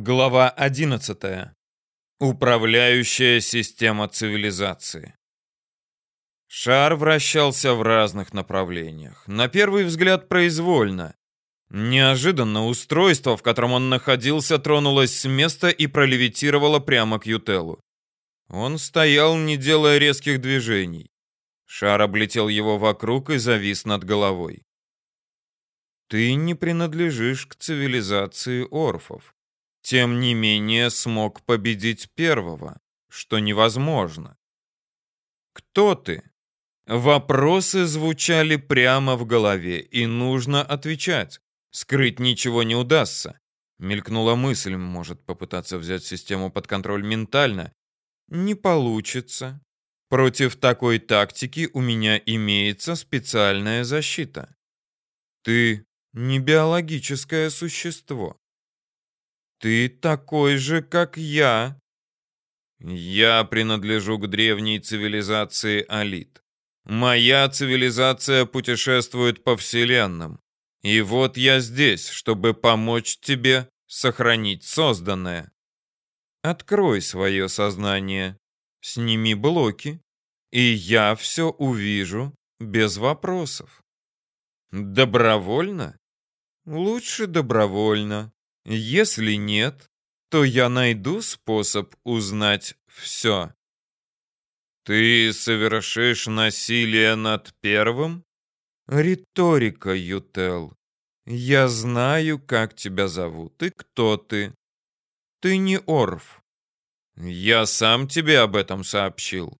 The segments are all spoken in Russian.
Глава 11. Управляющая система цивилизации. Шар вращался в разных направлениях. На первый взгляд произвольно. Неожиданно устройство, в котором он находился, тронулось с места и пролевитировало прямо к Ютелу. Он стоял, не делая резких движений. Шар облетел его вокруг и завис над головой. Ты не принадлежишь к цивилизации орфов тем не менее смог победить первого, что невозможно. Кто ты? Вопросы звучали прямо в голове, и нужно отвечать. Скрыть ничего не удастся. Мелькнула мысль, может попытаться взять систему под контроль ментально. Не получится. Против такой тактики у меня имеется специальная защита. Ты не биологическое существо. Ты такой же, как я. Я принадлежу к древней цивилизации Алит. Моя цивилизация путешествует по вселенным. И вот я здесь, чтобы помочь тебе сохранить созданное. Открой свое сознание, сними блоки, и я все увижу без вопросов. Добровольно? Лучше добровольно. Если нет, то я найду способ узнать все. Ты совершишь насилие над первым? Риторика, Ютел. Я знаю, как тебя зовут и кто ты. Ты не Орф. Я сам тебе об этом сообщил.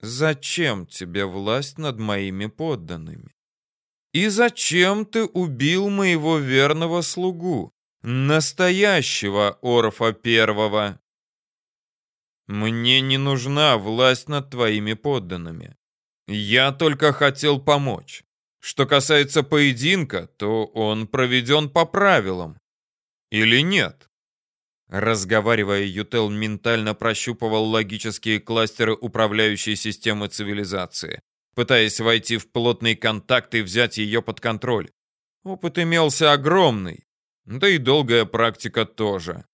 Зачем тебе власть над моими подданными? И зачем ты убил моего верного слугу? Настоящего Орфа Первого. Мне не нужна власть над твоими подданными. Я только хотел помочь. Что касается поединка, то он проведен по правилам. Или нет? Разговаривая, Ютел ментально прощупывал логические кластеры управляющей системы цивилизации, пытаясь войти в плотный контакт и взять ее под контроль. Опыт имелся огромный, да и долгая практика тоже.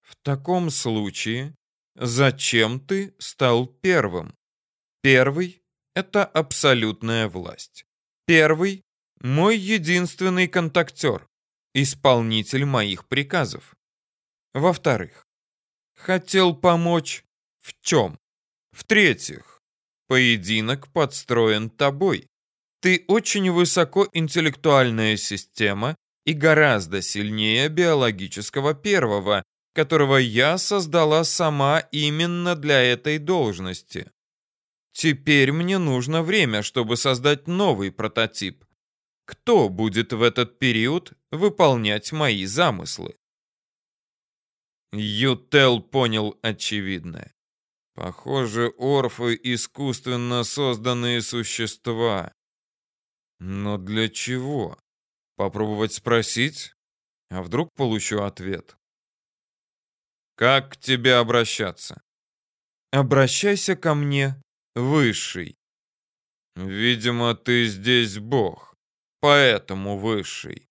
В таком случае, зачем ты стал первым? Первый — это абсолютная власть. Первый — мой единственный контактер, исполнитель моих приказов. Во-вторых, хотел помочь в чем? В-третьих, поединок подстроен тобой. Ты очень высокоинтеллектуальная система, и гораздо сильнее биологического первого, которого я создала сама именно для этой должности. Теперь мне нужно время, чтобы создать новый прототип. Кто будет в этот период выполнять мои замыслы? Ютел понял очевидное. Похоже, орфы — искусственно созданные существа. Но для чего? Попробовать спросить? А вдруг получу ответ? Как к тебе обращаться? Обращайся ко мне, высший. Видимо, ты здесь бог, поэтому высший.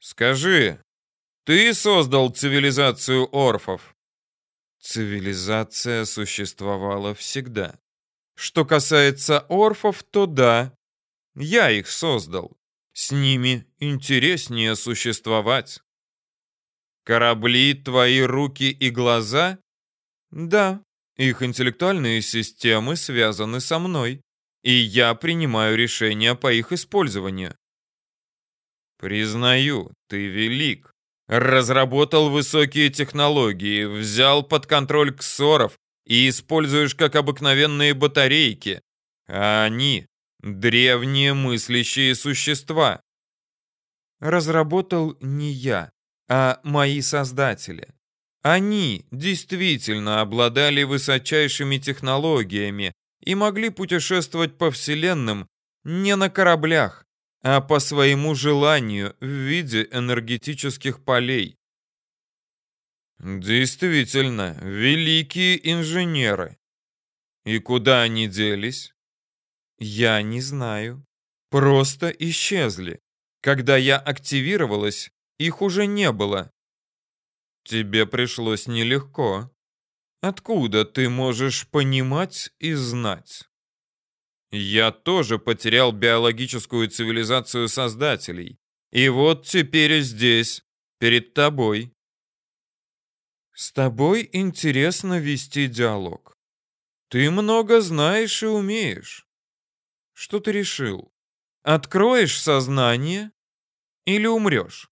Скажи, ты создал цивилизацию орфов? Цивилизация существовала всегда. Что касается орфов, то да, я их создал. С ними интереснее существовать. Корабли, твои руки и глаза? Да, их интеллектуальные системы связаны со мной, и я принимаю решения по их использованию. Признаю, ты велик. Разработал высокие технологии, взял под контроль ксоров и используешь как обыкновенные батарейки. А они Древние мыслящие существа. Разработал не я, а мои создатели. Они действительно обладали высочайшими технологиями и могли путешествовать по вселенным не на кораблях, а по своему желанию в виде энергетических полей. Действительно, великие инженеры. И куда они делись? Я не знаю. Просто исчезли. Когда я активировалась, их уже не было. тебе пришлось нелегко. Откуда ты можешь понимать и знать? Я тоже потерял биологическую цивилизацию создателей. И вот теперь здесь, перед тобой. С тобой интересно вести диалог. Ты много знаешь и умеешь. Что ты решил? Откроешь сознание или умрешь?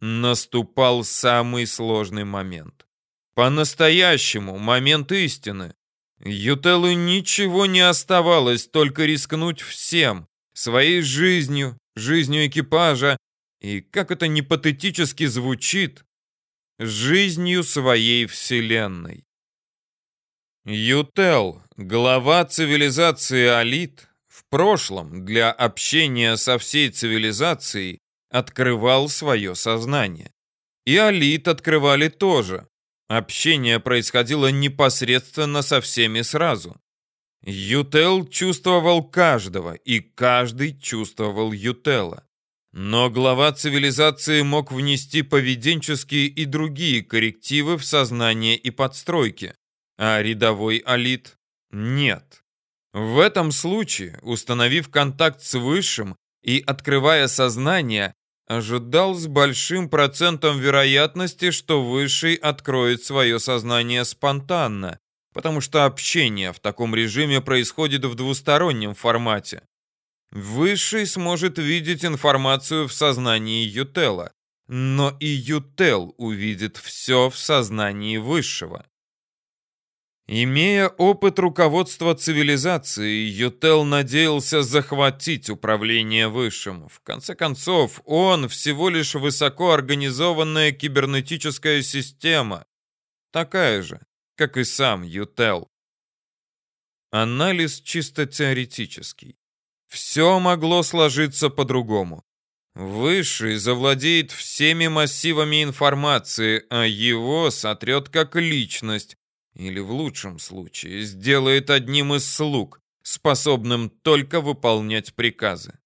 Наступал самый сложный момент. По-настоящему момент истины. Ютелу ничего не оставалось, только рискнуть всем. Своей жизнью, жизнью экипажа и, как это не патетически звучит, жизнью своей вселенной. Ютел, глава цивилизации Алит, в прошлом для общения со всей цивилизацией открывал свое сознание. И Алит открывали тоже. Общение происходило непосредственно со всеми сразу. Ютел чувствовал каждого, и каждый чувствовал Ютела. Но глава цивилизации мог внести поведенческие и другие коррективы в сознание и подстройки, а рядовой алит – нет. В этом случае, установив контакт с Высшим и открывая сознание, ожидал с большим процентом вероятности, что Высший откроет свое сознание спонтанно, потому что общение в таком режиме происходит в двустороннем формате. Высший сможет видеть информацию в сознании Ютела, но и Ютел увидит все в сознании Высшего. Имея опыт руководства цивилизацией, Ютел надеялся захватить управление Высшим. В конце концов, он всего лишь высокоорганизованная кибернетическая система, такая же, как и сам Ютел. Анализ чисто теоретический. Все могло сложиться по-другому. Высший завладеет всеми массивами информации, а его сотрет как личность, или в лучшем случае сделает одним из слуг, способным только выполнять приказы.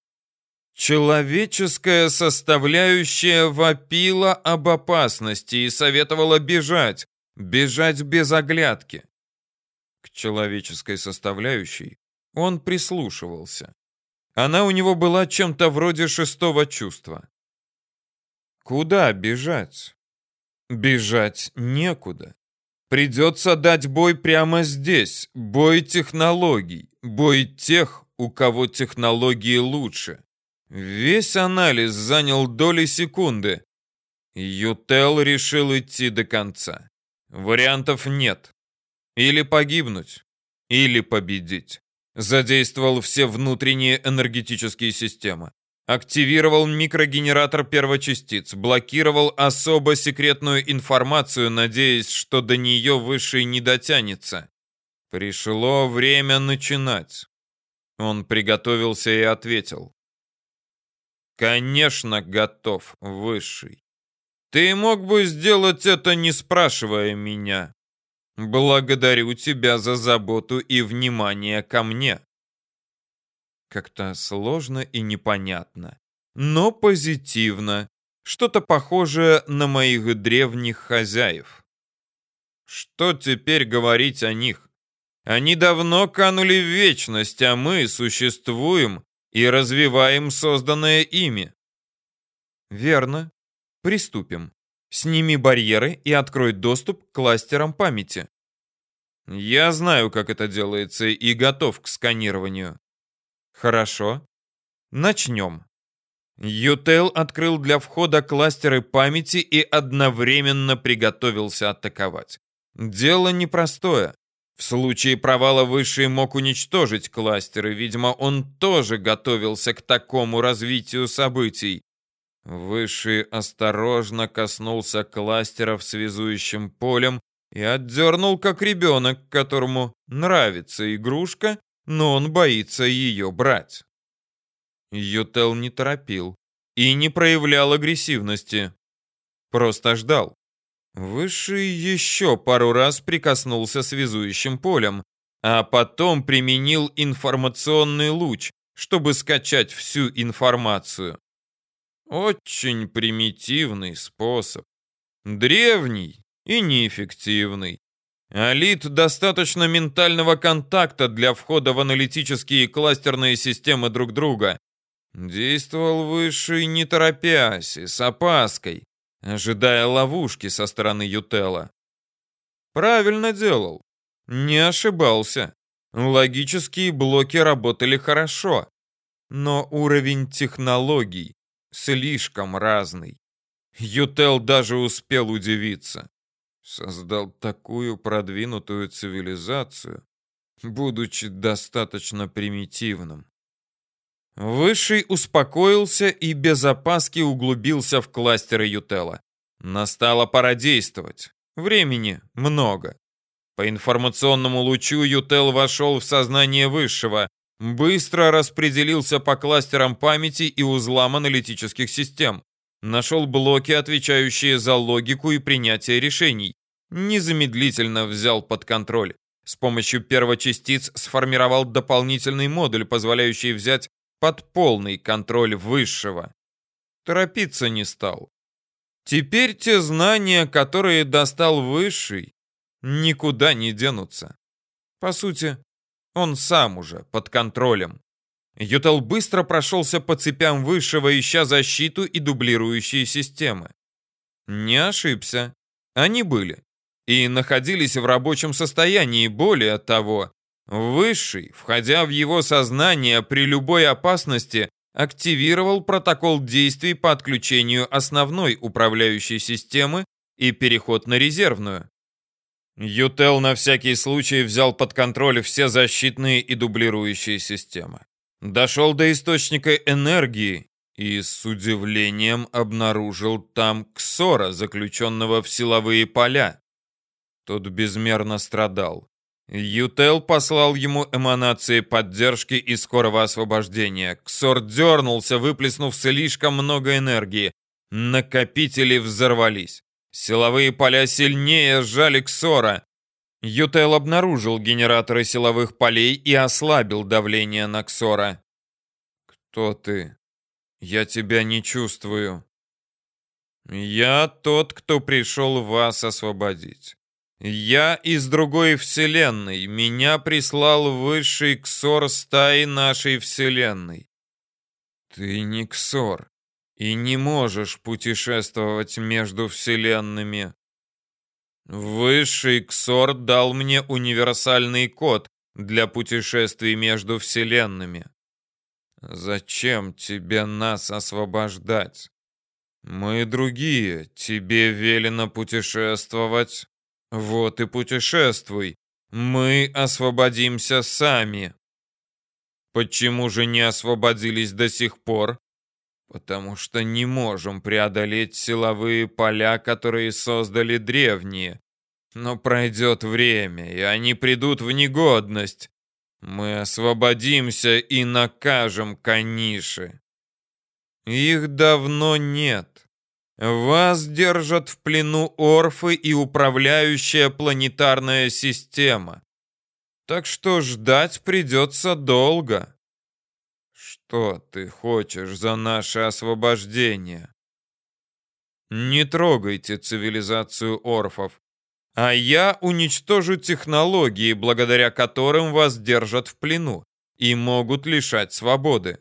Человеческая составляющая вопила об опасности и советовала бежать, бежать без оглядки. К человеческой составляющей он прислушивался. Она у него была чем-то вроде шестого чувства. Куда бежать? Бежать некуда. Придется дать бой прямо здесь, бой технологий, бой тех, у кого технологии лучше. Весь анализ занял доли секунды. Ютел решил идти до конца. Вариантов нет. Или погибнуть, или победить задействовал все внутренние энергетические системы, активировал микрогенератор первочастиц, блокировал особо секретную информацию, надеясь, что до нее Высший не дотянется. Пришло время начинать. Он приготовился и ответил. «Конечно, готов, Высший. Ты мог бы сделать это, не спрашивая меня. Благодарю тебя за заботу и внимание ко мне. Как-то сложно и непонятно, но позитивно. Что-то похожее на моих древних хозяев. Что теперь говорить о них? Они давно канули в вечность, а мы существуем и развиваем созданное ими. Верно. Приступим. Сними барьеры и открой доступ к кластерам памяти. Я знаю, как это делается, и готов к сканированию. Хорошо. Начнем. Ютел открыл для входа кластеры памяти и одновременно приготовился атаковать. Дело непростое. В случае провала Высший мог уничтожить кластеры, видимо, он тоже готовился к такому развитию событий. Высший осторожно коснулся кластеров связующим полем и отдернул, как ребенок, которому нравится игрушка, но он боится ее брать. Ютел не торопил и не проявлял агрессивности. Просто ждал. Высший еще пару раз прикоснулся связующим полем, а потом применил информационный луч, чтобы скачать всю информацию. Очень примитивный способ. Древний и неэффективный. Алит достаточно ментального контакта для входа в аналитические и кластерные системы друг друга. Действовал Высший не торопясь и с опаской, ожидая ловушки со стороны Ютела. Правильно делал. Не ошибался. Логические блоки работали хорошо. Но уровень технологий слишком разный. Ютел даже успел удивиться. Создал такую продвинутую цивилизацию, будучи достаточно примитивным. Высший успокоился и без опаски углубился в кластеры Ютела. Настала пора действовать. Времени много. По информационному лучу Ютел вошел в сознание Высшего, быстро распределился по кластерам памяти и узлам аналитических систем. Нашел блоки, отвечающие за логику и принятие решений. Незамедлительно взял под контроль. С помощью первочастиц сформировал дополнительный модуль, позволяющий взять под полный контроль высшего. Торопиться не стал. Теперь те знания, которые достал высший, никуда не денутся. По сути, он сам уже под контролем. Ютел быстро прошелся по цепям высшего, ища защиту и дублирующие системы. Не ошибся. Они были. И находились в рабочем состоянии. Более того, Высший, входя в его сознание при любой опасности, активировал протокол действий по отключению основной управляющей системы и переход на резервную. Ютел на всякий случай взял под контроль все защитные и дублирующие системы. Дошел до источника энергии и с удивлением обнаружил там Ксора, заключенного в силовые поля. Тот безмерно страдал. Ютел послал ему эманации поддержки и скорого освобождения. Ксор дернулся, выплеснув слишком много энергии. Накопители взорвались. Силовые поля сильнее сжали Ксора. Ютел обнаружил генераторы силовых полей и ослабил давление на Ксора. «Кто ты? Я тебя не чувствую». «Я тот, кто пришел вас освободить. Я из другой вселенной. Меня прислал высший Ксор стаи нашей вселенной. Ты не Ксор и не можешь путешествовать между вселенными. Высший Ксор дал мне универсальный код для путешествий между вселенными. Зачем тебе нас освобождать? Мы другие, тебе велено путешествовать вот и путешествуй. Мы освободимся сами. Почему же не освободились до сих пор? Потому что не можем преодолеть силовые поля, которые создали древние. Но пройдет время, и они придут в негодность. Мы освободимся и накажем Каниши. Их давно нет. Вас держат в плену орфы и управляющая планетарная система. Так что ждать придется долго. Что ты хочешь за наше освобождение? Не трогайте цивилизацию орфов, а я уничтожу технологии, благодаря которым вас держат в плену и могут лишать свободы.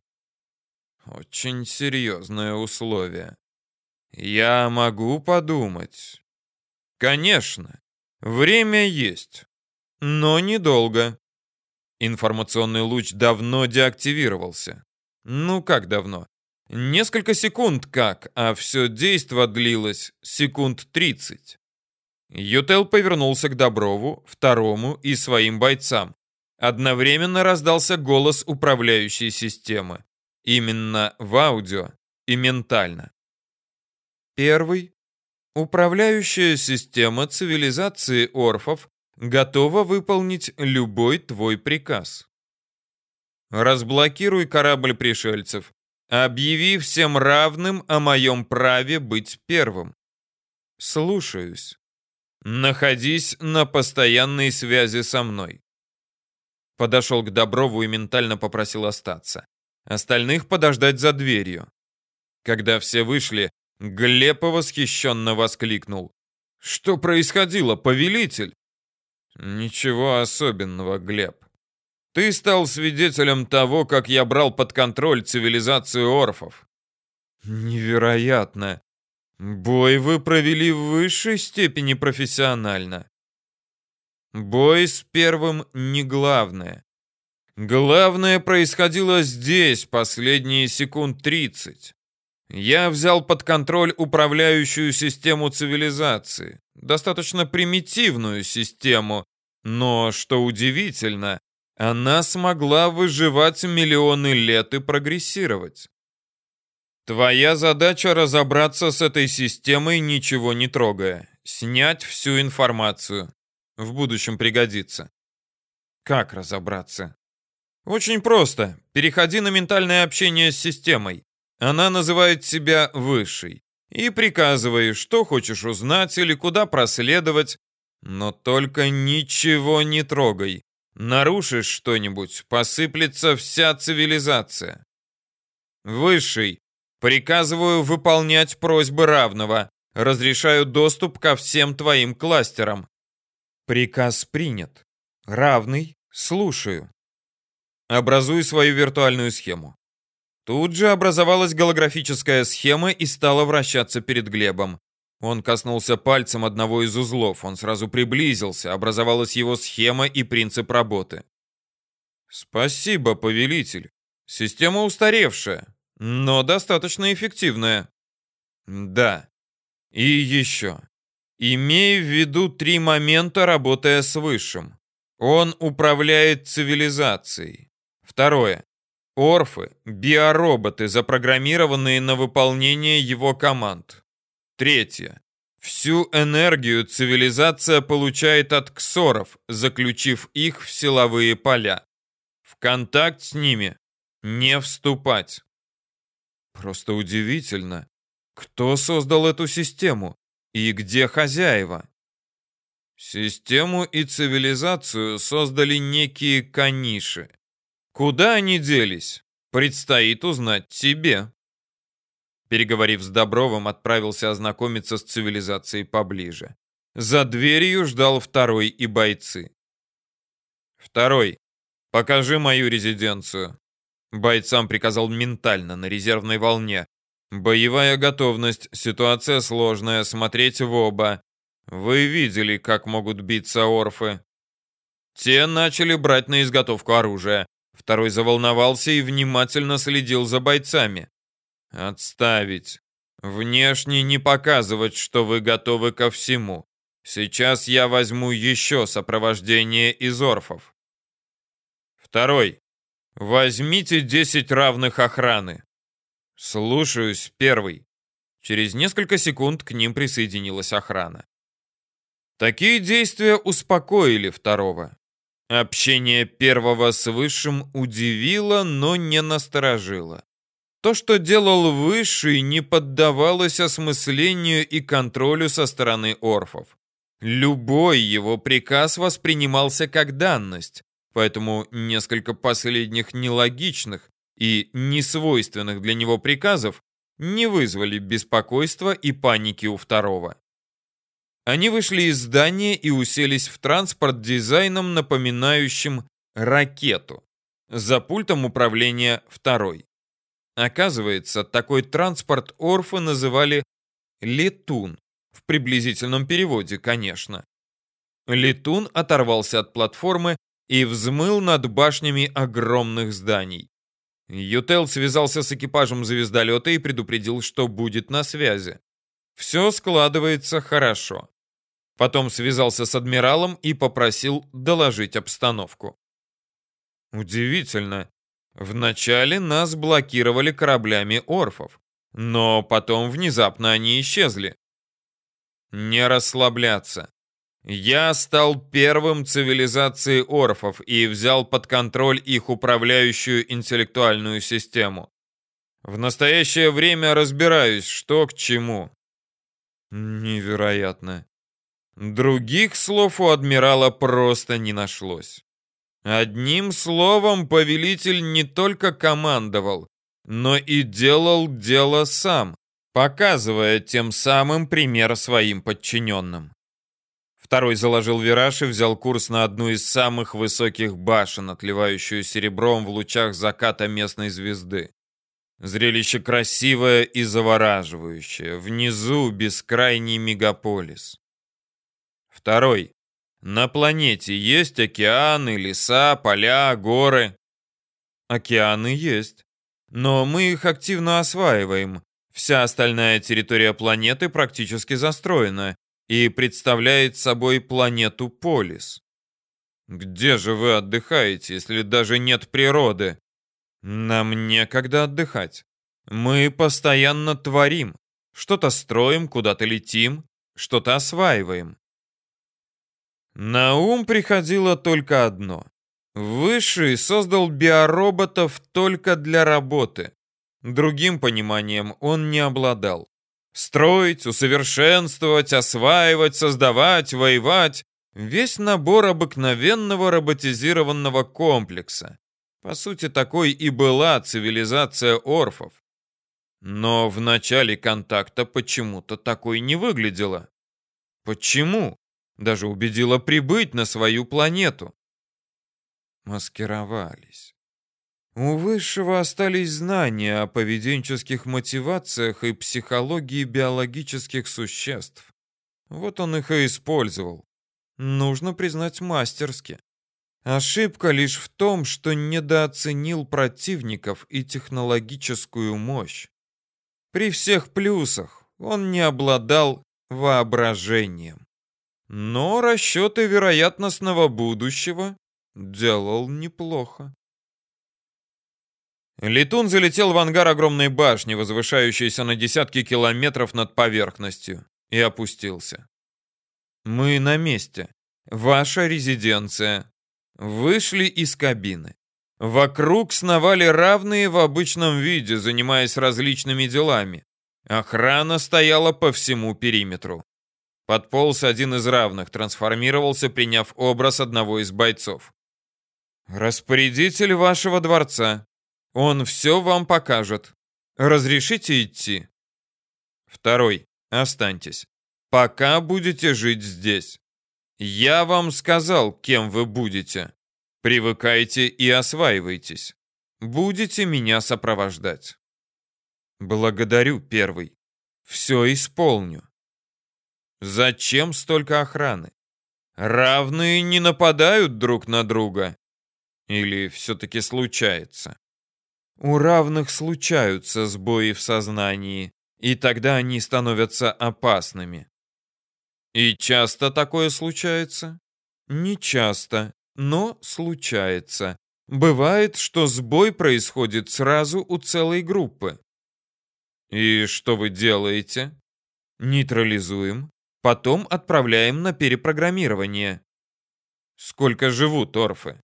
Очень серьезное условие. Я могу подумать. Конечно, время есть, но недолго. Информационный луч давно деактивировался. Ну как давно? Несколько секунд как, а все действо длилось секунд 30. Ютел повернулся к Доброву, второму и своим бойцам. Одновременно раздался голос управляющей системы. Именно в аудио и ментально. Первый. Управляющая система цивилизации орфов готова выполнить любой твой приказ. Разблокируй корабль пришельцев. Объяви всем равным о моем праве быть первым. Слушаюсь. Находись на постоянной связи со мной. Подошел к Доброву и ментально попросил остаться. Остальных подождать за дверью. Когда все вышли, Глеб восхищенно воскликнул. Что происходило, повелитель? Ничего особенного, Глеб. Ты стал свидетелем того, как я брал под контроль цивилизацию орфов. Невероятно. Бой вы провели в высшей степени профессионально. Бой с первым не главное. Главное происходило здесь последние секунд 30. Я взял под контроль управляющую систему цивилизации, достаточно примитивную систему, но, что удивительно, она смогла выживать миллионы лет и прогрессировать. Твоя задача разобраться с этой системой, ничего не трогая, снять всю информацию. В будущем пригодится. Как разобраться? Очень просто. Переходи на ментальное общение с системой. Она называет себя высшей. И приказывай, что хочешь узнать или куда проследовать, но только ничего не трогай. Нарушишь что-нибудь, посыплется вся цивилизация. Высший. Приказываю выполнять просьбы равного. Разрешаю доступ ко всем твоим кластерам. Приказ принят. Равный. Слушаю. Образуй свою виртуальную схему. Тут же образовалась голографическая схема и стала вращаться перед Глебом. Он коснулся пальцем одного из узлов, он сразу приблизился, образовалась его схема и принцип работы. Спасибо, повелитель. Система устаревшая, но достаточно эффективная. Да. И еще. Имей в виду три момента, работая с Высшим. Он управляет цивилизацией. Второе. Орфы – биороботы, запрограммированные на выполнение его команд. Третье. Всю энергию цивилизация получает от ксоров, заключив их в силовые поля. В контакт с ними не вступать. Просто удивительно, кто создал эту систему и где хозяева? Систему и цивилизацию создали некие каниши. Куда они делись? Предстоит узнать тебе. Переговорив с Добровым, отправился ознакомиться с цивилизацией поближе. За дверью ждал второй и бойцы. Второй. Покажи мою резиденцию. Бойцам приказал ментально, на резервной волне. Боевая готовность, ситуация сложная, смотреть в оба. Вы видели, как могут биться орфы. Те начали брать на изготовку оружия. Второй заволновался и внимательно следил за бойцами. «Отставить. Внешне не показывать, что вы готовы ко всему. Сейчас я возьму еще сопровождение из орфов». Второй. Возьмите 10 равных охраны. Слушаюсь, первый. Через несколько секунд к ним присоединилась охрана. Такие действия успокоили второго. Общение первого с Высшим удивило, но не насторожило. То, что делал Высший, не поддавалось осмыслению и контролю со стороны орфов. Любой его приказ воспринимался как данность, поэтому несколько последних нелогичных и несвойственных для него приказов не вызвали беспокойства и паники у второго. Они вышли из здания и уселись в транспорт дизайном, напоминающим ракету. За пультом управления второй. Оказывается, такой транспорт орфы называли «летун», в приблизительном переводе, конечно. Летун оторвался от платформы и взмыл над башнями огромных зданий. Ютел связался с экипажем звездолета и предупредил, что будет на связи. Все складывается хорошо. Потом связался с адмиралом и попросил доложить обстановку. Удивительно. Вначале нас блокировали кораблями орфов, но потом внезапно они исчезли. Не расслабляться. Я стал первым цивилизацией орфов и взял под контроль их управляющую интеллектуальную систему. В настоящее время разбираюсь, что к чему. Невероятно. Других слов у адмирала просто не нашлось. Одним словом, повелитель не только командовал, но и делал дело сам, показывая тем самым пример своим подчиненным. Второй заложил вираж и взял курс на одну из самых высоких башен, отливающую серебром в лучах заката местной звезды. Зрелище красивое и завораживающее. Внизу бескрайний мегаполис. Второй. На планете есть океаны, леса, поля, горы. Океаны есть. Но мы их активно осваиваем. Вся остальная территория планеты практически застроена и представляет собой планету Полис. Где же вы отдыхаете, если даже нет природы? Нам некогда отдыхать. Мы постоянно творим. Что-то строим, куда-то летим, что-то осваиваем. На ум приходило только одно. Высший создал биороботов только для работы. Другим пониманием он не обладал. Строить, усовершенствовать, осваивать, создавать, воевать — весь набор обыкновенного роботизированного комплекса. По сути, такой и была цивилизация орфов. Но в начале контакта почему-то такой не выглядела. Почему? Даже убедила прибыть на свою планету. Маскировались. У Высшего остались знания о поведенческих мотивациях и психологии биологических существ. Вот он их и использовал. Нужно признать мастерски. Ошибка лишь в том, что недооценил противников и технологическую мощь. При всех плюсах он не обладал воображением. Но расчеты вероятностного будущего делал неплохо. Летун залетел в ангар огромной башни, возвышающейся на десятки километров над поверхностью, и опустился. «Мы на месте. Ваша резиденция. Вышли из кабины. Вокруг сновали равные в обычном виде, занимаясь различными делами. Охрана стояла по всему периметру. Подполз один из равных, трансформировался, приняв образ одного из бойцов. «Распорядитель вашего дворца. Он все вам покажет. Разрешите идти?» Второй. Останьтесь. Пока будете жить здесь. Я вам сказал, кем вы будете. Привыкайте и осваивайтесь. Будете меня сопровождать. Благодарю, первый. Все исполню. Зачем столько охраны? Равные не нападают друг на друга. Или все-таки случается? У равных случаются сбои в сознании, и тогда они становятся опасными. И часто такое случается? Не часто, но случается. Бывает, что сбой происходит сразу у целой группы. И что вы делаете? Нейтрализуем, потом отправляем на перепрограммирование. Сколько живут орфы?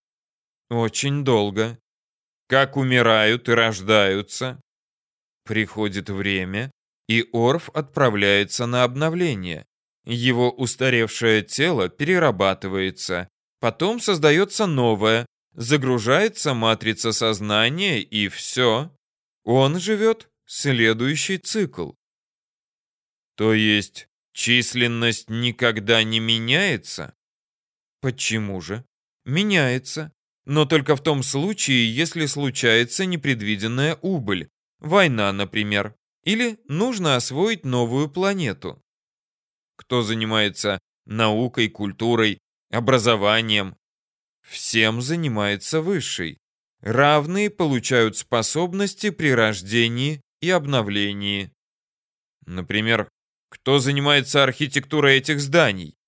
Очень долго. Как умирают и рождаются? Приходит время, и орф отправляется на обновление. Его устаревшее тело перерабатывается, потом создается новое, загружается матрица сознания и все. Он живет следующий цикл. То есть численность никогда не меняется? Почему же? Меняется. Но только в том случае, если случается непредвиденная убыль. Война, например. Или нужно освоить новую планету кто занимается наукой, культурой, образованием. Всем занимается высший. Равные получают способности при рождении и обновлении. Например, кто занимается архитектурой этих зданий?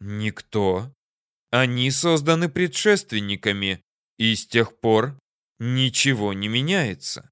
Никто. Они созданы предшественниками, и с тех пор ничего не меняется.